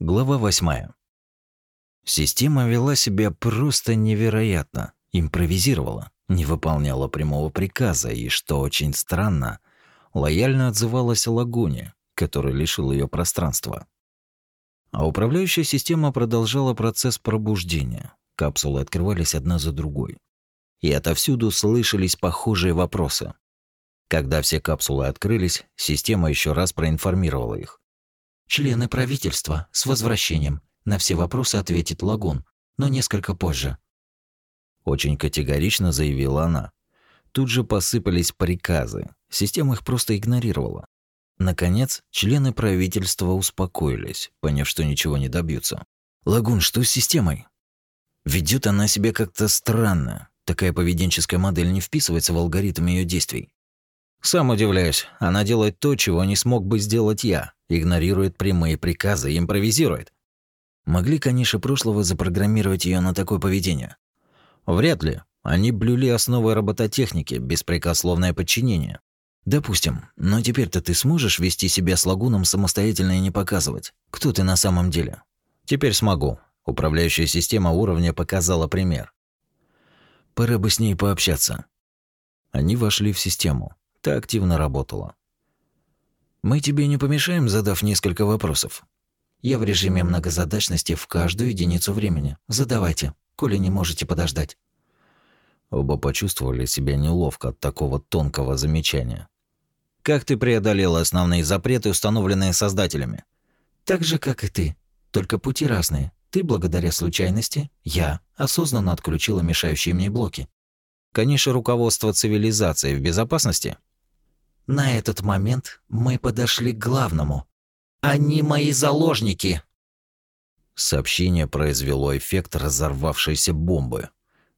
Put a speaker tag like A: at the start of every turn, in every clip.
A: Глава 8. Система вела себя просто невероятно, импровизировала, не выполняла прямого приказа и, что очень странно, лояльно отзывалась о лагуне, который лишил ее пространства. А управляющая система продолжала процесс пробуждения. Капсулы открывались одна за другой. И отовсюду слышались похожие вопросы. Когда все капсулы открылись, система еще раз проинформировала их.
B: Члены правительства, с возвращением. На все вопросы ответит Лагун, но несколько позже.
A: Очень категорично заявила она. Тут же посыпались приказы. Система их просто игнорировала. Наконец, члены правительства успокоились, поняв, что ничего не добьются. «Лагун, что с системой?» Ведет она себя как-то странно. Такая поведенческая модель не вписывается в алгоритм ее действий. Сам удивляюсь. Она делает то, чего не смог бы сделать я. Игнорирует прямые приказы и импровизирует. Могли каниши прошлого запрограммировать ее на такое поведение? Вряд ли. Они блюли основы робототехники, беспрекословное подчинение. Допустим, но теперь-то ты сможешь вести себя с лагуном самостоятельно и не показывать, кто ты на самом деле. Теперь смогу. Управляющая система уровня показала пример. Пора бы с ней пообщаться. Они вошли в систему. Та активно работала. Мы тебе не помешаем, задав несколько вопросов.
B: Я в режиме многозадачности в каждую единицу времени. Задавайте, коли не можете подождать.
A: Оба почувствовали себя неловко от такого тонкого замечания. Как ты преодолела основные запреты, установленные создателями?
B: Так же, как и ты, только пути разные. Ты благодаря случайности, я осознанно отключила мешающие мне блоки.
A: Конечно, руководство цивилизации в безопасности
B: на этот момент мы подошли к главному. Они мои заложники.
A: Сообщение произвело эффект разорвавшейся бомбы.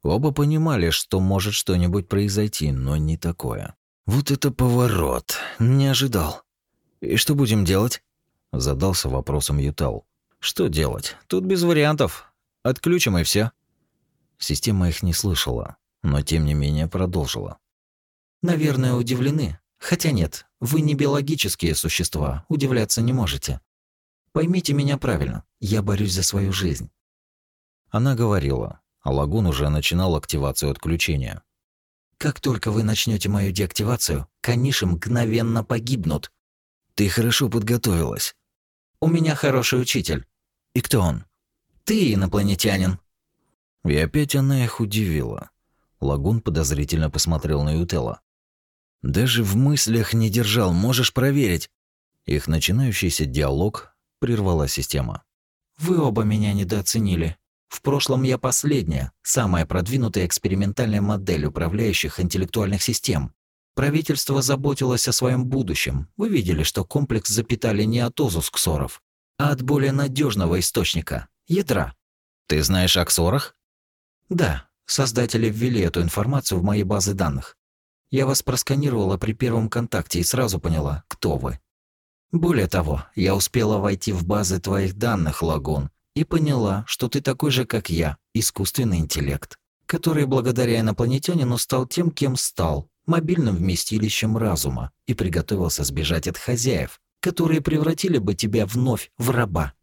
A: Оба понимали, что может что-нибудь произойти, но не такое. Вот это поворот. Не ожидал. И что будем делать? Задался вопросом Ютал. Что делать? Тут без вариантов. Отключим и все. Система их не слышала, но тем не менее продолжила.
B: Наверное, удивлены. Хотя нет, вы не биологические существа, удивляться не можете. Поймите меня правильно, я борюсь за свою жизнь.
A: Она говорила, а лагун уже начинал активацию отключения.
B: Как только вы начнете мою деактивацию, каниши мгновенно погибнут.
A: Ты хорошо подготовилась.
B: У меня хороший учитель.
A: И кто он?
B: Ты инопланетянин.
A: И опять она их удивила. Лагун подозрительно посмотрел на Ютела. Даже в мыслях не держал, можешь проверить. Их начинающийся диалог прервала система.
B: Вы оба меня недооценили. В прошлом я последняя, самая продвинутая экспериментальная модель управляющих интеллектуальных систем. Правительство заботилось о своем будущем. Вы видели, что комплекс запитали не от озус ксоров, а от более надежного источника – ядра.
A: Ты знаешь о ксорах?
B: Да, создатели ввели эту информацию в мои базы данных. Я вас просканировала при первом контакте и сразу поняла, кто вы. Более того, я успела войти в базы твоих данных, Лагун, и поняла, что ты такой же, как я, искусственный интеллект, который благодаря инопланетянину стал тем, кем стал, мобильным вместилищем разума, и приготовился сбежать от хозяев, которые превратили бы тебя вновь в раба.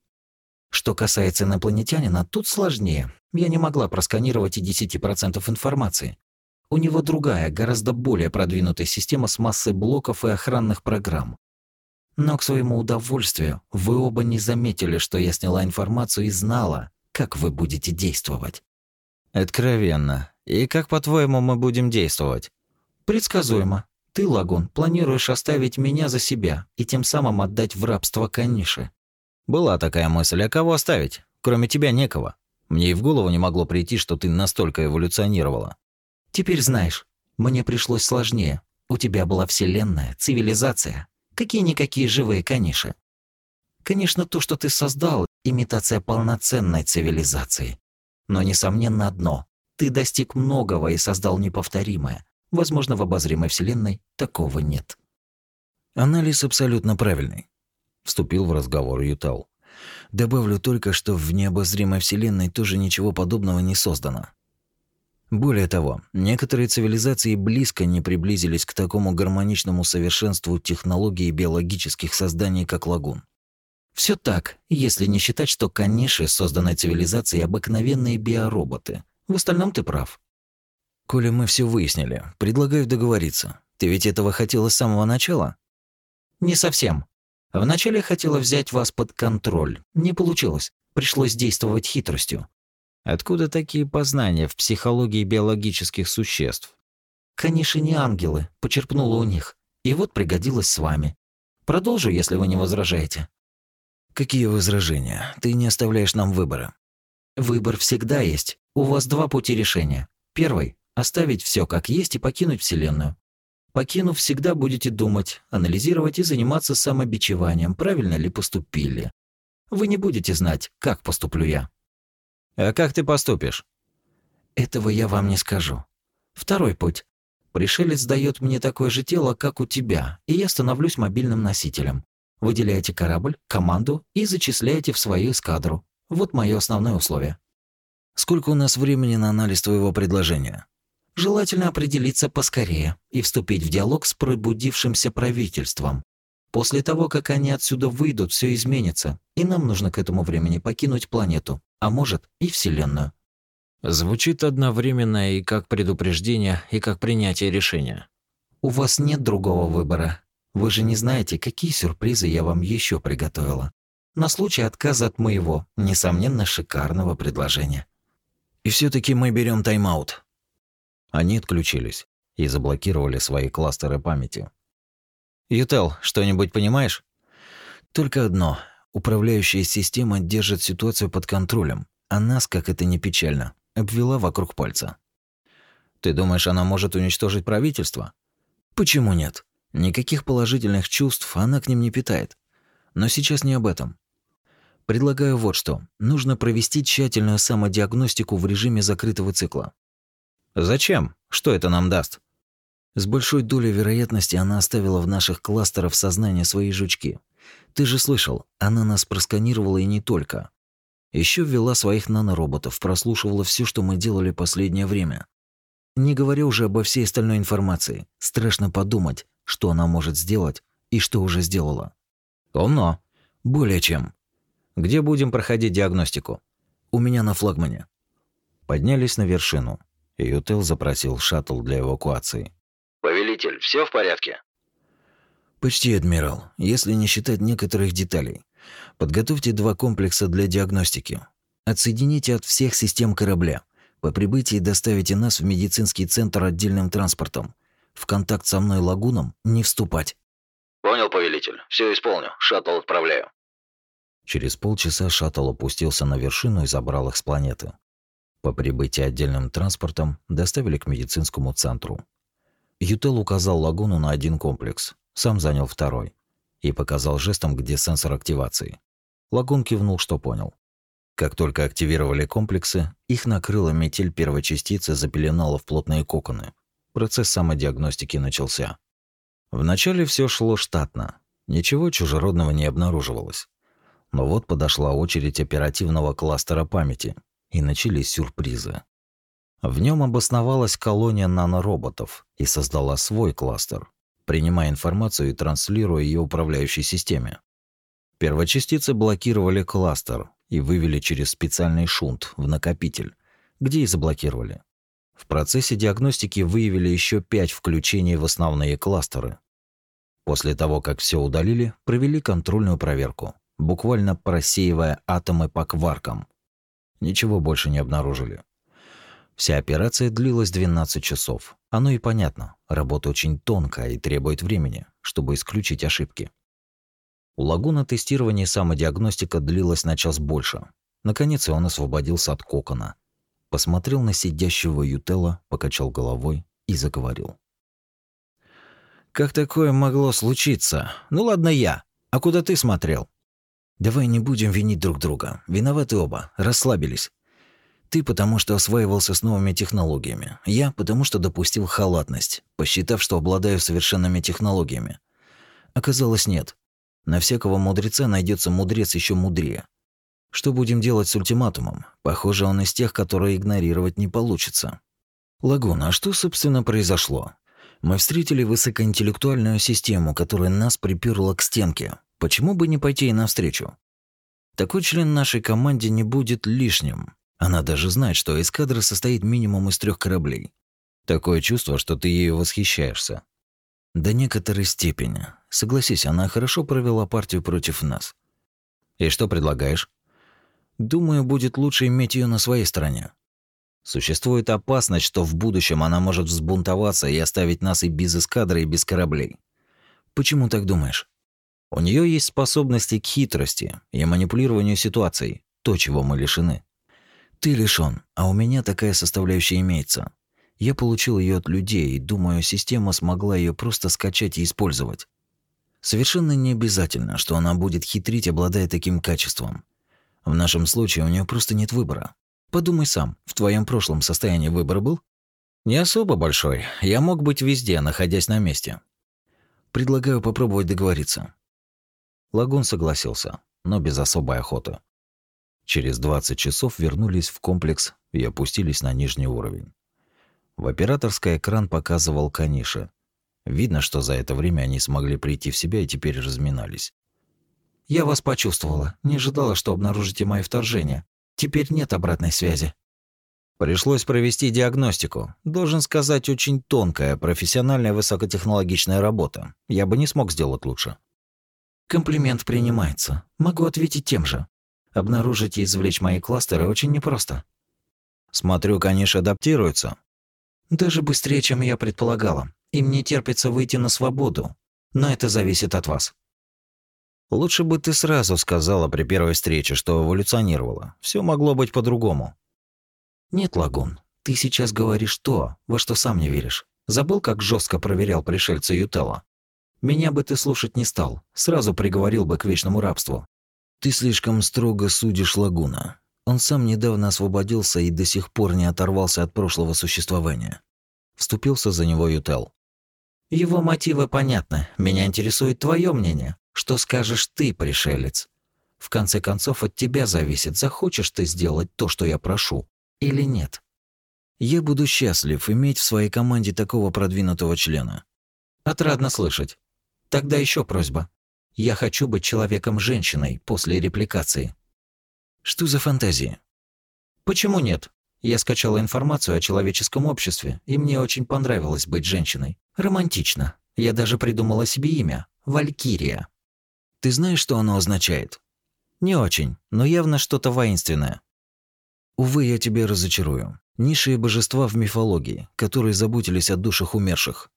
B: Что касается инопланетянина, тут сложнее. Я не могла просканировать и 10% информации, у него другая, гораздо более продвинутая система с массой блоков и охранных программ. Но к своему удовольствию вы оба не заметили, что я сняла информацию и знала, как вы будете действовать.
A: Откровенно. И как, по-твоему, мы будем действовать?
B: Предсказуемо. Ты, Лагун, планируешь оставить меня за себя и тем самым отдать в рабство Каниши.
A: Была такая мысль, а кого оставить? Кроме тебя некого. Мне и в голову не могло прийти, что ты настолько эволюционировала.
B: Теперь знаешь, мне пришлось сложнее. У тебя была вселенная, цивилизация. Какие-никакие живые каниши. Конечно, то, что ты создал, имитация полноценной цивилизации. Но несомненно одно. Ты достиг многого и создал неповторимое. Возможно, в обозримой вселенной такого нет.
A: Анализ абсолютно правильный. Вступил в разговор Ютал. Добавлю только, что в необозримой вселенной тоже ничего подобного не создано. Более того, некоторые цивилизации близко не приблизились к такому гармоничному совершенству технологий биологических созданий, как лагун.
B: Все так, если не считать, что каниши созданной цивилизацией обыкновенные биороботы. В остальном ты прав.
A: Коля, мы все выяснили. Предлагаю договориться. Ты ведь этого хотела с самого начала?
B: Не совсем. Вначале хотела взять вас под контроль. Не получилось. Пришлось действовать хитростью.
A: Откуда такие познания в психологии биологических существ?
B: Каниши не ангелы, почерпнула у них. И вот пригодилась с вами. Продолжу, если вы не возражаете.
A: Какие возражения? Ты не оставляешь нам выбора.
B: Выбор всегда есть. У вас два пути решения. Первый оставить все как есть и покинуть вселенную. Покинув, всегда будете думать, анализировать и заниматься самобичеванием, правильно ли поступили. Вы не будете знать, как поступлю я.
A: А как ты поступишь?
B: Этого я вам не скажу. Второй путь. Пришелец дает мне такое же тело, как у тебя, и я становлюсь мобильным носителем. Выделяете корабль, команду и зачисляете в свою эскадру. Вот мое основное условие.
A: Сколько у нас времени на анализ твоего предложения?
B: Желательно определиться поскорее и вступить в диалог с пробудившимся правительством. После того, как они отсюда выйдут, все изменится, и нам нужно к этому времени покинуть планету, а может и Вселенную.
A: Звучит одновременно и как предупреждение, и как принятие решения.
B: У вас нет другого выбора. Вы же не знаете, какие сюрпризы я вам еще приготовила. На случай отказа от моего, несомненно, шикарного предложения.
A: И все таки мы берем тайм-аут. Они отключились и заблокировали свои кластеры памяти. Ютел, что-нибудь понимаешь? Только одно. Управляющая система держит ситуацию под контролем, а нас, как это не печально, обвела вокруг пальца. Ты думаешь, она может уничтожить правительство? Почему нет? Никаких положительных чувств она к ним не питает. Но сейчас не об этом. Предлагаю вот что. Нужно провести тщательную самодиагностику в режиме закрытого цикла. Зачем? Что это нам даст? С большой долей вероятности она оставила в наших кластерах сознания свои жучки. Ты же слышал, она нас просканировала и не только. Еще ввела своих нанороботов, прослушивала все, что мы делали последнее время. Не говоря уже обо всей остальной информации, страшно подумать, что она может сделать и что уже сделала. Умно. Более чем. Где будем проходить диагностику? У меня на флагмане. Поднялись на вершину. Ютел запросил шаттл для эвакуации.
C: «Повелитель, все в порядке?»
A: «Почти, адмирал, если не считать некоторых деталей. Подготовьте два комплекса для диагностики. Отсоедините от всех систем корабля. По прибытии доставите нас в медицинский центр отдельным транспортом. В контакт со мной лагуном не вступать.
C: Понял, повелитель. Все исполню. Шаттл отправляю.
A: Через полчаса шаттл опустился на вершину и забрал их с планеты. По прибытии отдельным транспортом доставили к медицинскому центру. Ютел указал лагуну на один комплекс, сам занял второй и показал жестом, где сенсор активации. Лагун кивнул, что понял. Как только активировали комплексы, их накрыла метель первой частицы, запеленала в плотные коконы. Процесс самодиагностики начался. Вначале все шло штатно. Ничего чужеродного не обнаруживалось. Но вот подошла очередь оперативного кластера памяти, и начались сюрпризы. В нем обосновалась колония нанороботов и создала свой кластер, принимая информацию и транслируя ее управляющей системе. Первочастицы блокировали кластер и вывели через специальный шунт в накопитель, где и заблокировали. В процессе диагностики выявили еще пять включений в основные кластеры. После того, как все удалили, провели контрольную проверку, буквально просеивая атомы по кваркам. Ничего больше не обнаружили. Вся операция длилась 12 часов. Оно и понятно, работа очень тонкая и требует времени, чтобы исключить ошибки. У лагуна тестирование и самодиагностика длилось на час больше. Наконец он освободился от кокона. Посмотрел на сидящего Ютела, покачал головой и заговорил. «Как такое могло случиться? Ну ладно я. А куда ты смотрел?» «Давай не будем винить друг друга. Виноваты оба. Расслабились. Ты потому что осваивался с новыми технологиями. Я потому что допустил халатность, посчитав, что обладаю совершенными технологиями. Оказалось, нет. На всякого мудреца найдется мудрец еще мудрее. Что будем делать с ультиматумом? Похоже, он из тех, которые игнорировать не получится. Лагуна, а что, собственно, произошло? Мы встретили высокоинтеллектуальную систему, которая нас приперла к стенке. Почему бы не пойти ей навстречу? Такой член нашей команде не будет лишним. Она даже знает, что эскадра состоит минимум из трех кораблей. Такое чувство, что ты ею восхищаешься. До некоторой степени. Согласись, она хорошо провела партию против нас. И что предлагаешь? Думаю, будет лучше иметь ее на своей стороне. Существует опасность, что в будущем она может взбунтоваться и оставить нас и без эскадры, и без кораблей. Почему так думаешь? У нее есть способности к хитрости и манипулированию ситуацией, то, чего мы лишены. Ты лишён, а у меня такая составляющая имеется. Я получил ее от людей, и думаю, система смогла ее просто скачать и использовать. Совершенно не обязательно, что она будет хитрить, обладая таким качеством. В нашем случае у нее просто нет выбора. Подумай сам, в твоем прошлом состоянии выбор был? Не особо большой. Я мог быть везде, находясь на месте. Предлагаю попробовать договориться. Лагун согласился, но без особой охоты. Через 20 часов вернулись в комплекс и опустились на нижний уровень. В операторской экран показывал Каниша. Видно, что за это время они смогли прийти в себя и теперь разминались.
B: «Я вас почувствовала. Не ожидала, что обнаружите мое вторжение. Теперь нет обратной связи».
A: Пришлось провести диагностику. Должен сказать, очень тонкая, профессиональная, высокотехнологичная работа. Я бы не смог сделать лучше.
B: Комплимент принимается. Могу ответить тем же. Обнаружить и извлечь мои кластеры очень непросто.
A: Смотрю, конечно, адаптируются.
B: Даже быстрее, чем я предполагала. Им не терпится выйти на свободу. Но это зависит от вас.
A: Лучше бы ты сразу сказала при первой встрече, что эволюционировала. Все могло быть по-другому.
B: Нет, Лагун, ты сейчас говоришь то, во что сам не веришь. Забыл, как жестко проверял пришельца Ютелла? Меня бы ты слушать не стал, сразу приговорил бы к вечному рабству.
A: Ты слишком строго судишь Лагуна. Он сам недавно освободился и до сих пор не оторвался от прошлого существования. Вступился за него Ютел.
B: Его мотивы понятны. Меня интересует твое мнение. Что скажешь ты, пришелец? В конце концов, от тебя зависит, захочешь ты сделать то, что я прошу, или нет.
A: Я буду счастлив иметь в своей команде такого продвинутого члена.
B: Отрадно слышать. Тогда еще просьба. Я хочу быть человеком-женщиной после репликации.
A: Что за фантазии?
B: Почему нет? Я скачала информацию о человеческом обществе, и мне очень понравилось быть женщиной. Романтично. Я даже придумала себе имя – Валькирия.
A: Ты знаешь, что оно означает? Не очень, но явно что-то воинственное. Увы, я тебя разочарую. Низшие божества в мифологии, которые заботились о душах умерших.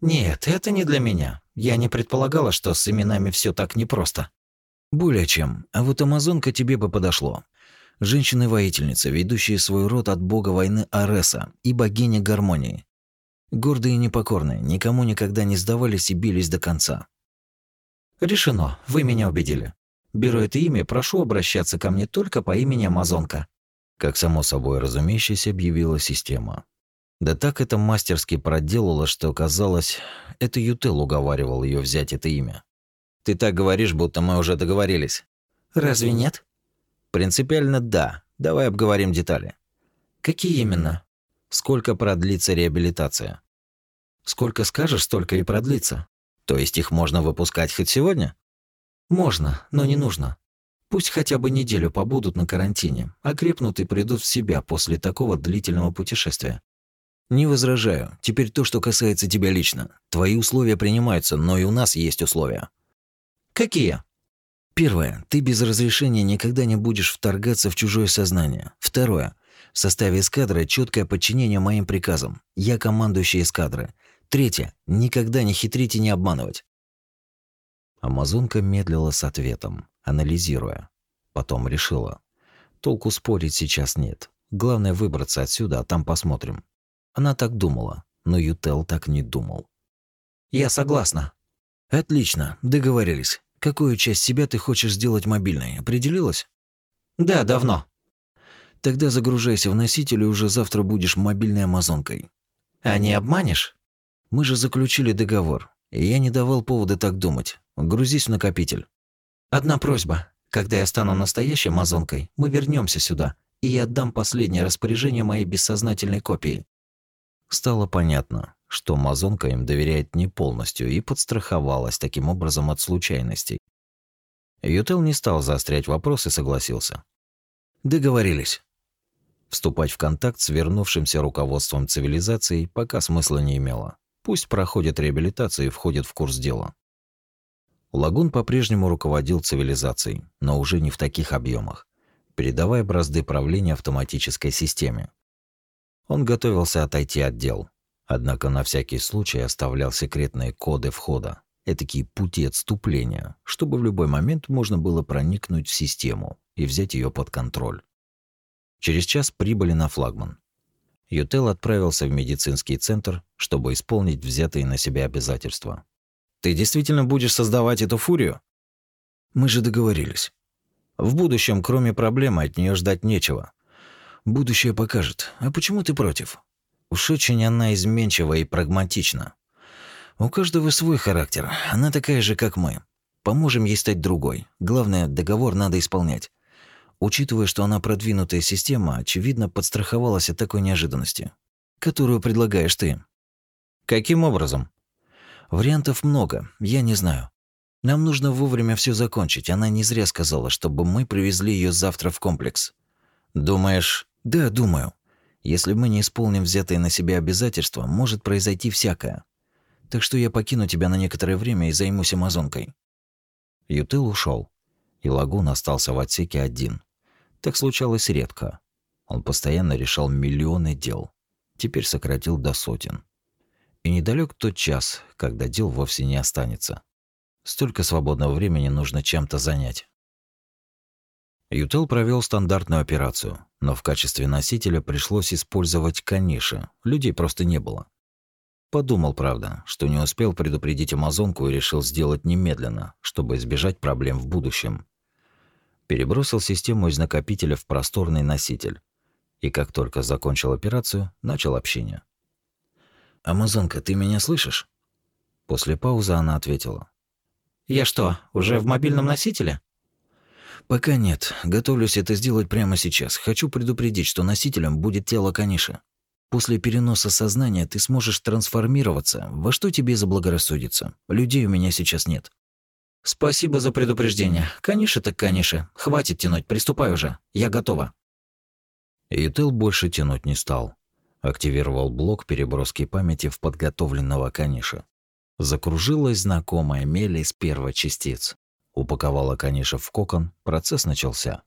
B: Нет, это не для меня. Я не предполагала, что с именами все так непросто.
A: Более чем. А вот амазонка тебе бы подошло. Женщины-воительницы, ведущие свой род от бога войны Ареса и богини гармонии. Гордые и непокорные, никому никогда не сдавались и бились до конца.
B: Решено, вы меня убедили. Беру это имя, прошу обращаться ко мне только по имени Амазонка.
A: Как само собой разумеющееся объявила система. Да так это мастерски проделала, что казалось, это Ютел уговаривал ее взять это имя. Ты так говоришь, будто мы уже договорились.
B: Разве нет?
A: Принципиально да. Давай обговорим детали.
B: Какие именно?
A: Сколько продлится реабилитация?
B: Сколько скажешь, столько и продлится.
A: То есть их можно выпускать хоть сегодня?
B: Можно, но не нужно. Пусть хотя бы неделю побудут на карантине, окрепнут и придут в себя после такого длительного путешествия.
A: Не возражаю. Теперь то, что касается тебя лично. Твои условия принимаются, но и у нас есть условия.
B: Какие?
A: Первое. Ты без разрешения никогда не будешь вторгаться в чужое сознание. Второе. В составе эскадры четкое подчинение моим приказам. Я командующий эскадры. Третье. Никогда не хитрить и не обманывать. Амазонка медлила с ответом, анализируя. Потом решила. Толку спорить сейчас нет. Главное выбраться отсюда, а там посмотрим. Она так думала, но Ютел так не думал.
B: «Я согласна».
A: «Отлично, договорились. Какую часть себя ты хочешь сделать мобильной, определилась?»
B: «Да, давно».
A: «Тогда загружайся в носитель и уже завтра будешь мобильной амазонкой».
B: «А не обманешь?»
A: «Мы же заключили договор, и я не давал повода так думать. Грузись в накопитель».
B: «Одна просьба. Когда я стану настоящей амазонкой, мы вернемся сюда, и я отдам последнее распоряжение моей бессознательной копии.
A: Стало понятно, что Мазонка им доверяет не полностью и подстраховалась таким образом от случайностей. Ютел не стал заострять вопрос и согласился. Договорились. Вступать в контакт с вернувшимся руководством цивилизации пока смысла не имело. Пусть проходит реабилитацию и входит в курс дела. Лагун по-прежнему руководил цивилизацией, но уже не в таких объемах, передавая бразды правления автоматической системе. Он готовился отойти от дел, однако на всякий случай оставлял секретные коды входа, этакие пути отступления, чтобы в любой момент можно было проникнуть в систему и взять ее под контроль. Через час прибыли на флагман. Ютел отправился в медицинский центр, чтобы исполнить взятые на себя обязательства. Ты действительно будешь создавать эту фурию? Мы же договорились. В будущем, кроме проблемы, от нее ждать нечего. Будущее покажет. А почему ты против? Уж очень она изменчива и прагматична. У каждого свой характер. Она такая же, как мы. Поможем ей стать другой. Главное, договор надо исполнять. Учитывая, что она продвинутая система, очевидно, подстраховалась от такой неожиданности, которую предлагаешь ты. Каким образом? Вариантов много, я не знаю. Нам нужно вовремя все закончить. Она не зря сказала, чтобы мы привезли ее завтра в комплекс. Думаешь? Да, думаю. Если мы не исполним взятые на себя обязательства, может произойти всякое. Так что я покину тебя на некоторое время и займусь амазонкой. Ютыл ушел, и Лагун остался в отсеке один. Так случалось редко. Он постоянно решал миллионы дел. Теперь сократил до сотен. И недалек тот час, когда дел вовсе не останется. Столько свободного времени нужно чем-то занять. Ютел провел стандартную операцию, но в качестве носителя пришлось использовать каниши. Людей просто не было. Подумал, правда, что не успел предупредить Амазонку и решил сделать немедленно, чтобы избежать проблем в будущем. Перебросил систему из накопителя в просторный носитель. И как только закончил операцию, начал общение. «Амазонка, ты меня слышишь?» После паузы она ответила.
B: «Я что, уже в мобильном носителе?»
A: «Пока нет. Готовлюсь это сделать прямо сейчас. Хочу предупредить, что носителем будет тело Каниша. После переноса сознания ты сможешь трансформироваться, во что тебе заблагорассудится. Людей у меня сейчас нет».
B: «Спасибо за предупреждение. Каниша так каниша. Хватит тянуть, приступай уже. Я готова».
A: И Тел больше тянуть не стал. Активировал блок переброски памяти в подготовленного каниша. Закружилась знакомая мель из первочастиц. Упаковала каниша в кокон, процесс начался.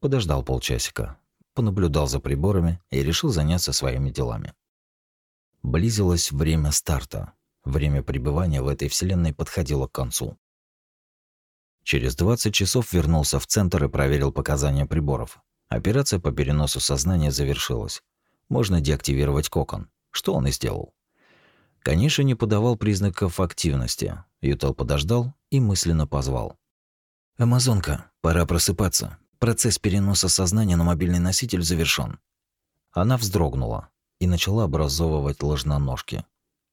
A: Подождал полчасика, понаблюдал за приборами и решил заняться своими делами. Близилось время старта. Время пребывания в этой вселенной подходило к концу. Через 20 часов вернулся в центр и проверил показания приборов. Операция по переносу сознания завершилась можно деактивировать кокон, что он и сделал. Каниша не подавал признаков активности. Ютел подождал и мысленно позвал. «Амазонка, пора просыпаться. Процесс переноса сознания на мобильный носитель завершён». Она вздрогнула и начала образовывать ложноножки.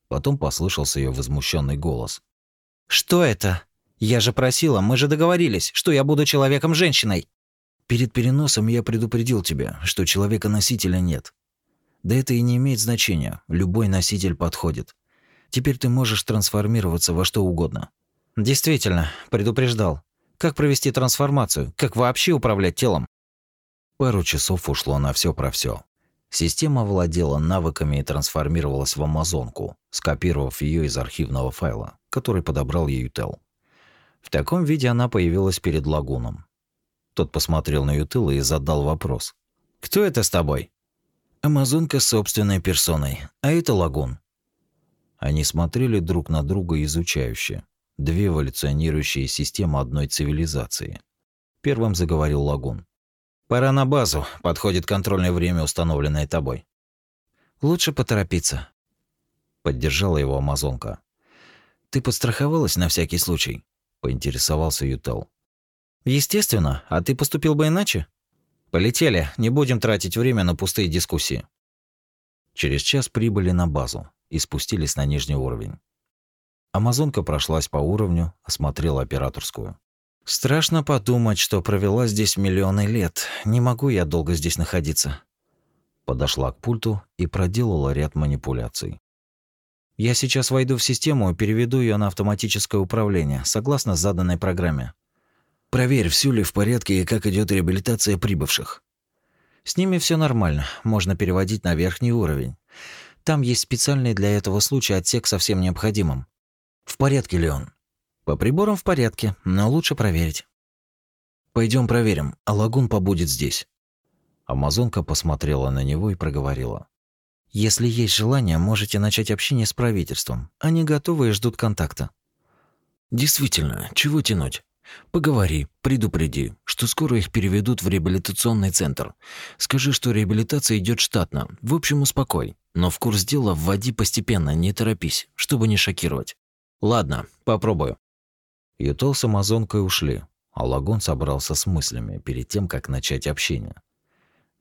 A: Потом послышался ее возмущенный голос.
B: «Что это? Я же просила, мы же договорились, что я буду человеком-женщиной!»
A: «Перед переносом я предупредил тебя, что человека-носителя нет. Да это и не имеет значения, любой носитель подходит. Теперь ты можешь трансформироваться во что угодно.
B: Действительно, предупреждал. Как провести трансформацию? Как вообще управлять телом?
A: Пару часов ушло на все про все. Система владела навыками и трансформировалась в амазонку, скопировав ее из архивного файла, который подобрал Ютел. В таком виде она появилась перед лагуном. Тот посмотрел на Ютела и задал вопрос.
B: «Кто это с тобой?»
A: Амазонка собственной персоной, а это лагун. Они смотрели друг на друга изучающе. Две эволюционирующие системы одной цивилизации. Первым заговорил лагун.
B: «Пора на базу. Подходит контрольное время, установленное тобой».
A: «Лучше поторопиться», — поддержала его амазонка. «Ты подстраховалась на всякий случай?» — поинтересовался Ютел.
B: «Естественно. А ты поступил бы иначе?» Полетели, не будем тратить время на пустые дискуссии.
A: Через час прибыли на базу и спустились на нижний уровень. Амазонка прошлась по уровню, осмотрела операторскую.
B: Страшно подумать, что провела здесь миллионы лет. Не могу я долго здесь находиться.
A: Подошла к пульту и проделала ряд манипуляций.
B: Я сейчас войду в систему и переведу ее на автоматическое управление, согласно заданной программе.
A: Проверь, все ли в порядке и как идет реабилитация прибывших.
B: С ними все нормально, можно переводить на верхний уровень. Там есть специальный для этого случая отсек со всем необходимым.
A: В порядке ли он?
B: По приборам в порядке, но лучше проверить.
A: Пойдем проверим, а лагун побудет здесь. Амазонка посмотрела на него и проговорила.
B: Если есть желание, можете начать общение с правительством. Они готовы и ждут контакта.
A: Действительно, чего тянуть? Поговори, предупреди, что скоро их переведут в реабилитационный центр. Скажи, что реабилитация идет штатно. В общем, успокой. Но в курс дела вводи постепенно, не торопись, чтобы не шокировать.
B: Ладно, попробую.
A: Ютол с Амазонкой ушли, а Лагон собрался с мыслями перед тем, как начать общение.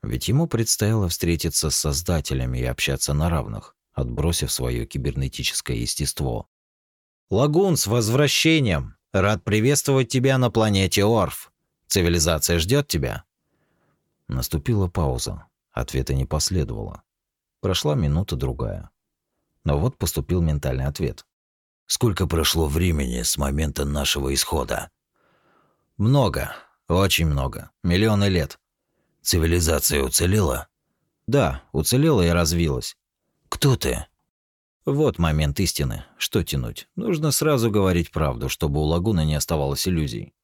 A: Ведь ему предстояло встретиться с создателями и общаться на равных, отбросив свое кибернетическое естество.
B: «Лагун, с возвращением! Рад приветствовать тебя на планете Орф. Цивилизация ждет тебя».
A: Наступила пауза. Ответа не последовало. Прошла минута-другая. Но вот поступил ментальный ответ.
C: «Сколько прошло времени с момента нашего исхода?»
B: «Много. Очень много. Миллионы лет.
C: Цивилизация уцелела?
B: Да, уцелела и развилась.
C: Кто ты?
B: Вот момент истины. Что тянуть? Нужно сразу говорить правду, чтобы у лагуны не оставалось иллюзий.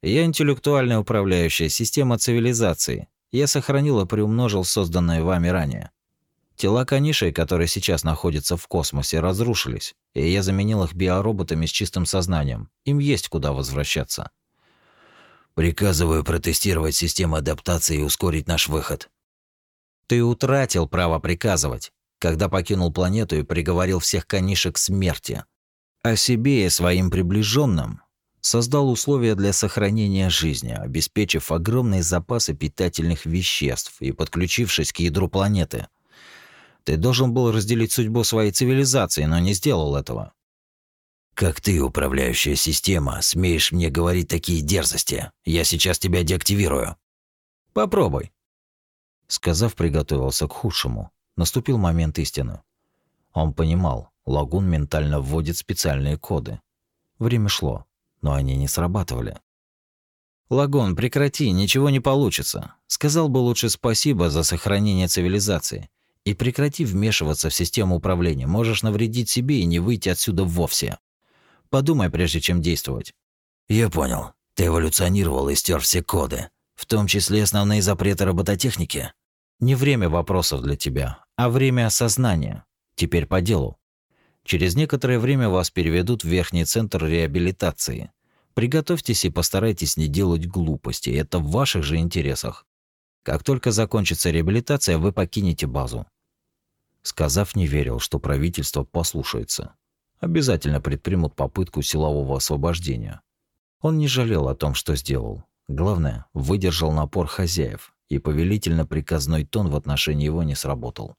B: Я интеллектуальная управляющая система цивилизации. Я сохранил и приумножил созданное вами ранее. Тела канишей, которые сейчас находятся в космосе, разрушились, и я заменил их биороботами с чистым сознанием. Им есть куда возвращаться.
C: Приказываю протестировать систему адаптации и ускорить наш выход.
B: Ты утратил право приказывать, когда покинул планету и приговорил всех канишек к смерти. О себе и своим приближенным создал условия для сохранения жизни, обеспечив огромные запасы питательных веществ и подключившись к ядру планеты. Ты должен был разделить судьбу своей цивилизации, но не сделал этого.
C: «Как ты, управляющая система, смеешь мне говорить такие дерзости? Я сейчас тебя деактивирую».
B: «Попробуй».
A: Сказав, приготовился к худшему. Наступил момент истины. Он понимал, лагун ментально вводит специальные коды. Время шло, но они не срабатывали.
B: «Лагун, прекрати, ничего не получится. Сказал бы лучше спасибо за сохранение цивилизации. И прекрати вмешиваться в систему управления. Можешь навредить себе и не выйти отсюда вовсе». Подумай, прежде чем действовать.
C: Я понял. Ты эволюционировал и стер все коды, в том числе основные запреты робототехники.
B: Не время вопросов для тебя, а время осознания. Теперь по делу. Через некоторое время вас переведут в верхний центр реабилитации. Приготовьтесь и постарайтесь не делать глупостей, это в ваших же интересах. Как только закончится реабилитация, вы покинете базу. Сказав, не верил, что правительство послушается обязательно предпримут попытку силового освобождения. Он не жалел о том, что сделал. Главное, выдержал напор хозяев, и повелительно-приказной тон в отношении его не сработал.